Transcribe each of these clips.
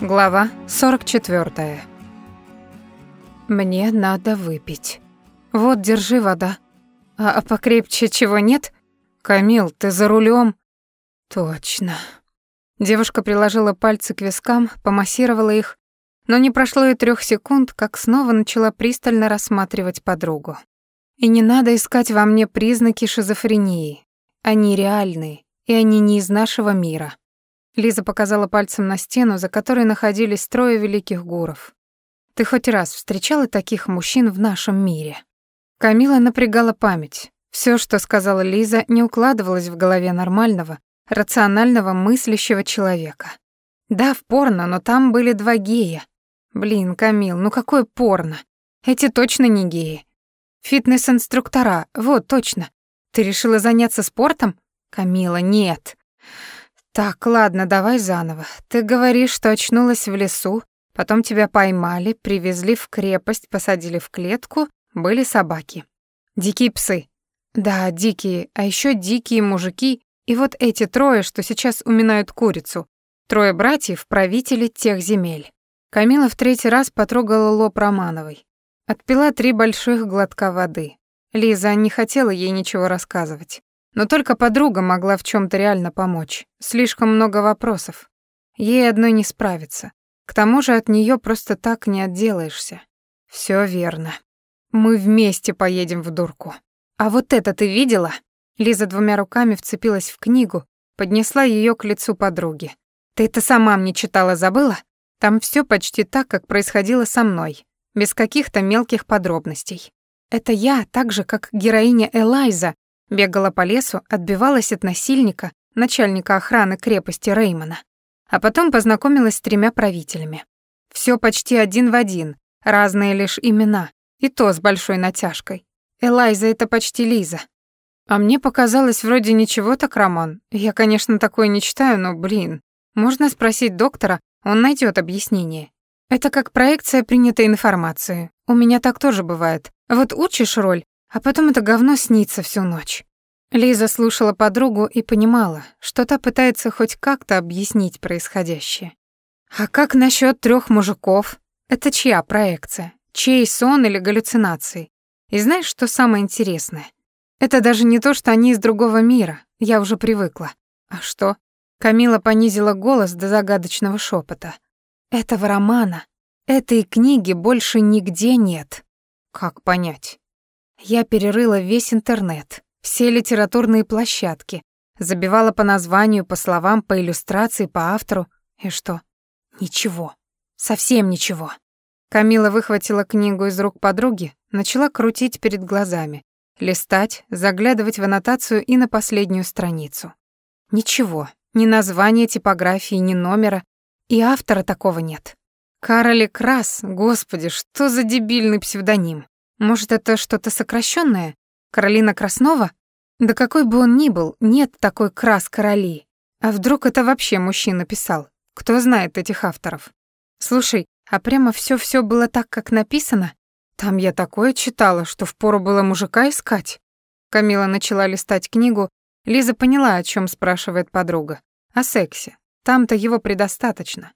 Глава 44. Мне надо выпить. Вот, держи вода. А, а покрепче чего нет? Камил, ты за рулем? Точно. Девушка приложила пальцы к вискам, помассировала их, но не прошло и трех секунд, как снова начала пристально рассматривать подругу. И не надо искать во мне признаки шизофрении. Они реальные, и они не из нашего мира. Лиза показала пальцем на стену, за которой находились трое великих гуров. Ты хоть раз встречала таких мужчин в нашем мире? Камила напрягала память. Все, что сказала Лиза, не укладывалось в голове нормального, рационального мыслящего человека. Да, в порно, но там были два гея. Блин, Камил, ну какое порно? Эти точно не геи. Фитнес-инструктора, вот точно. Ты решила заняться спортом? Камила, нет. Так, ладно, давай заново. Ты говоришь, что очнулась в лесу, потом тебя поймали, привезли в крепость, посадили в клетку, были собаки. Дикие псы. Да, дикие, а еще дикие мужики и вот эти трое, что сейчас уминают курицу. Трое братьев, правители тех земель. Камила в третий раз потрогала лоб Романовой. Отпила три больших глотка воды. Лиза не хотела ей ничего рассказывать. Но только подруга могла в чем то реально помочь. Слишком много вопросов. Ей одной не справиться. К тому же от нее просто так не отделаешься. Все верно. Мы вместе поедем в дурку. А вот это ты видела? Лиза двумя руками вцепилась в книгу, поднесла ее к лицу подруги. Ты это сама мне читала, забыла? Там все почти так, как происходило со мной, без каких-то мелких подробностей. Это я, так же, как героиня Элайза, Бегала по лесу, отбивалась от насильника, начальника охраны крепости Реймона. А потом познакомилась с тремя правителями. Все почти один в один, разные лишь имена, и то с большой натяжкой. Элайза — это почти Лиза. А мне показалось вроде ничего так, Роман. Я, конечно, такое не читаю, но, блин, можно спросить доктора, он найдет объяснение. Это как проекция принятой информации. У меня так тоже бывает. Вот учишь роль, а потом это говно снится всю ночь. Лиза слушала подругу и понимала, что та пытается хоть как-то объяснить происходящее. А как насчет трех мужиков? Это чья проекция? Чей сон или галлюцинации? И знаешь, что самое интересное? Это даже не то, что они из другого мира, я уже привыкла. А что? Камила понизила голос до загадочного шепота. Этого романа, этой книги больше нигде нет. Как понять? Я перерыла весь интернет, все литературные площадки, забивала по названию, по словам, по иллюстрации, по автору. И что? Ничего. Совсем ничего. Камила выхватила книгу из рук подруги, начала крутить перед глазами, листать, заглядывать в аннотацию и на последнюю страницу. Ничего, ни названия типографии, ни номера, и автора такого нет. Кароли Крас, господи, что за дебильный псевдоним. Может, это что-то сокращенное? Каролина Краснова? Да какой бы он ни был, нет такой крас короли. А вдруг это вообще мужчина писал? Кто знает этих авторов? Слушай, а прямо все-все было так, как написано? Там я такое читала, что впору было мужика искать. Камила начала листать книгу. Лиза поняла, о чем спрашивает подруга. О сексе. Там-то его предостаточно.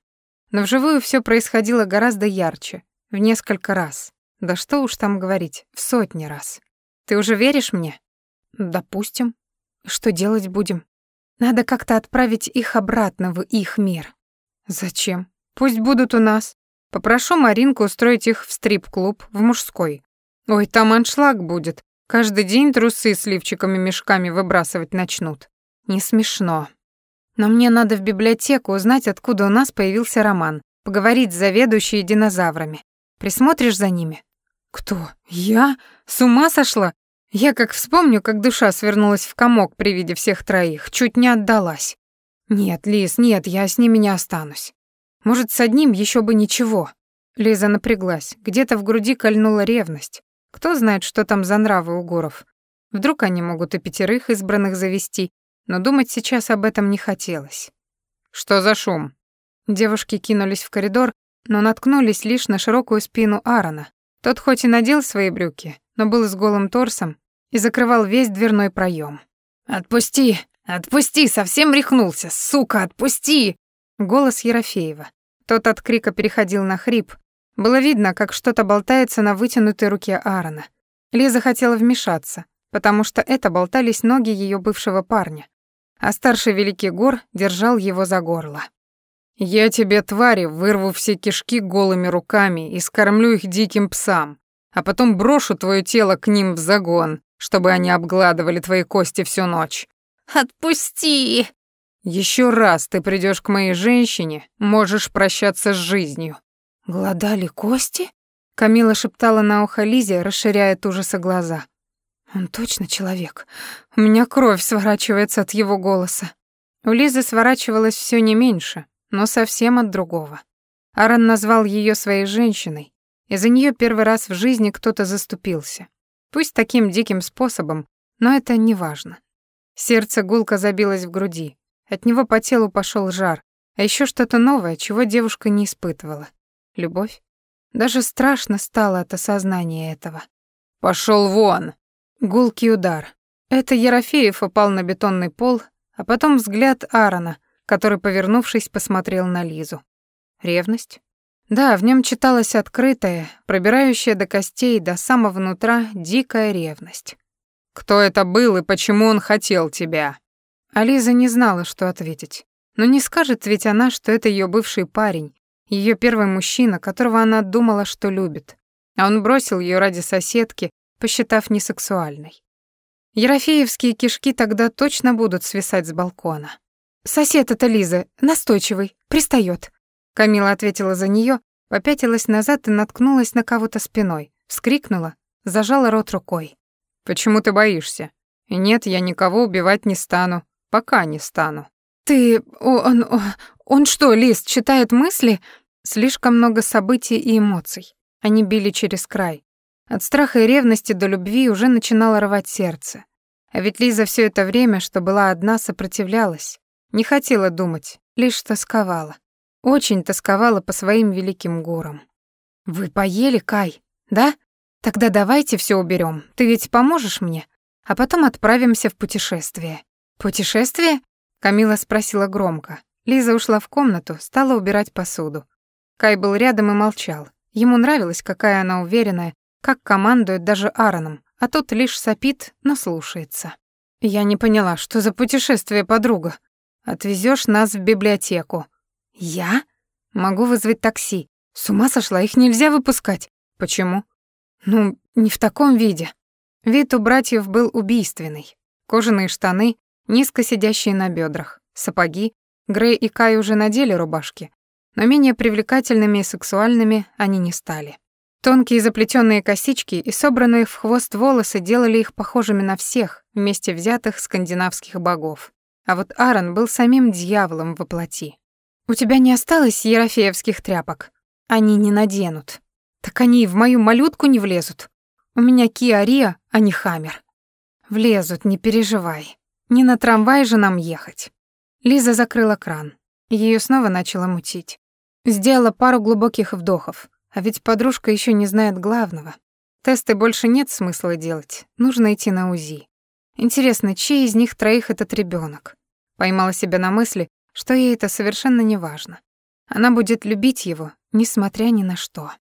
Но вживую все происходило гораздо ярче, в несколько раз. Да что уж там говорить, в сотни раз. Ты уже веришь мне? Допустим. Что делать будем? Надо как-то отправить их обратно в их мир. Зачем? Пусть будут у нас. Попрошу Маринку устроить их в стрип-клуб, в мужской. Ой, там аншлаг будет. Каждый день трусы с лифчиками-мешками выбрасывать начнут. Не смешно. Но мне надо в библиотеку узнать, откуда у нас появился роман, поговорить с заведующей динозаврами. Присмотришь за ними? Кто? Я? С ума сошла? Я как вспомню, как душа свернулась в комок при виде всех троих, чуть не отдалась. Нет, Лиз, нет, я с ними не останусь. Может, с одним еще бы ничего. Лиза напряглась, где-то в груди кольнула ревность. Кто знает, что там за нравы у горов. Вдруг они могут и пятерых избранных завести, но думать сейчас об этом не хотелось. Что за шум? Девушки кинулись в коридор, но наткнулись лишь на широкую спину Аарона, тот хоть и надел свои брюки, но был с голым торсом и закрывал весь дверной проем. «Отпусти! Отпусти! Совсем рехнулся! Сука, отпусти!» Голос Ерофеева. Тот от крика переходил на хрип. Было видно, как что-то болтается на вытянутой руке Аарона. Лиза хотела вмешаться, потому что это болтались ноги ее бывшего парня, а старший Великий Гор держал его за горло. «Я тебе, твари, вырву все кишки голыми руками и скормлю их диким псам, а потом брошу твое тело к ним в загон, чтобы они обгладывали твои кости всю ночь». «Отпусти!» Еще раз ты придешь к моей женщине, можешь прощаться с жизнью». «Гладали кости?» Камила шептала на ухо Лизе, расширяя от ужаса глаза. «Он точно человек. У меня кровь сворачивается от его голоса». У Лизы сворачивалось все не меньше, но совсем от другого. Аарон назвал ее своей женщиной, и за нее первый раз в жизни кто-то заступился. Пусть таким диким способом, но это не важно. Сердце гулко забилось в груди. От него по телу пошел жар, а еще что-то новое, чего девушка не испытывала. Любовь? Даже страшно стало от осознания этого. Пошел вон!» Гулкий удар. Это Ерофеев упал на бетонный пол, а потом взгляд Аарона, который, повернувшись, посмотрел на Лизу. Ревность? Да, в нем читалась открытая, пробирающая до костей, до самого нутра дикая ревность. «Кто это был и почему он хотел тебя?» А Лиза не знала, что ответить. Но не скажет ведь она, что это ее бывший парень, ее первый мужчина, которого она думала, что любит. А он бросил ее ради соседки, посчитав несексуальной. Ерофеевские кишки тогда точно будут свисать с балкона. «Сосед это Лиза, настойчивый, пристает. Камила ответила за нее, попятилась назад и наткнулась на кого-то спиной, вскрикнула, зажала рот рукой. «Почему ты боишься? Нет, я никого убивать не стану. Пока не стану. Ты... Он... Он что, Лист, читает мысли? Слишком много событий и эмоций. Они били через край. От страха и ревности до любви уже начинало рвать сердце. А ведь Лиза все это время, что была одна, сопротивлялась. Не хотела думать, лишь тосковала. Очень тосковала по своим великим горам. «Вы поели, Кай, да? Тогда давайте все уберем. Ты ведь поможешь мне? А потом отправимся в путешествие. «Путешествие?» — Камила спросила громко. Лиза ушла в комнату, стала убирать посуду. Кай был рядом и молчал. Ему нравилось, какая она уверенная, как командует даже Аароном, а тот лишь сопит, но слушается. «Я не поняла, что за путешествие, подруга? Отвезешь нас в библиотеку». «Я? Могу вызвать такси. С ума сошла, их нельзя выпускать». «Почему?» «Ну, не в таком виде». Вид у братьев был убийственный. Кожаные штаны, низко сидящие на бедрах, сапоги. Грей и Кай уже надели рубашки, но менее привлекательными и сексуальными они не стали. Тонкие заплетенные косички и собранные в хвост волосы делали их похожими на всех, вместе взятых скандинавских богов. А вот Аарон был самим дьяволом во плоти. «У тебя не осталось ерофеевских тряпок? Они не наденут. Так они и в мою малютку не влезут. У меня Киа а не Хаммер. Влезут, не переживай. Не на трамвай же нам ехать. Лиза закрыла кран. Ее снова начало мутить. Сделала пару глубоких вдохов. А ведь подружка еще не знает главного. Тесты больше нет смысла делать. Нужно идти на УЗИ. Интересно, чей из них троих этот ребенок? Поймала себя на мысли, что ей это совершенно не важно. Она будет любить его, несмотря ни на что.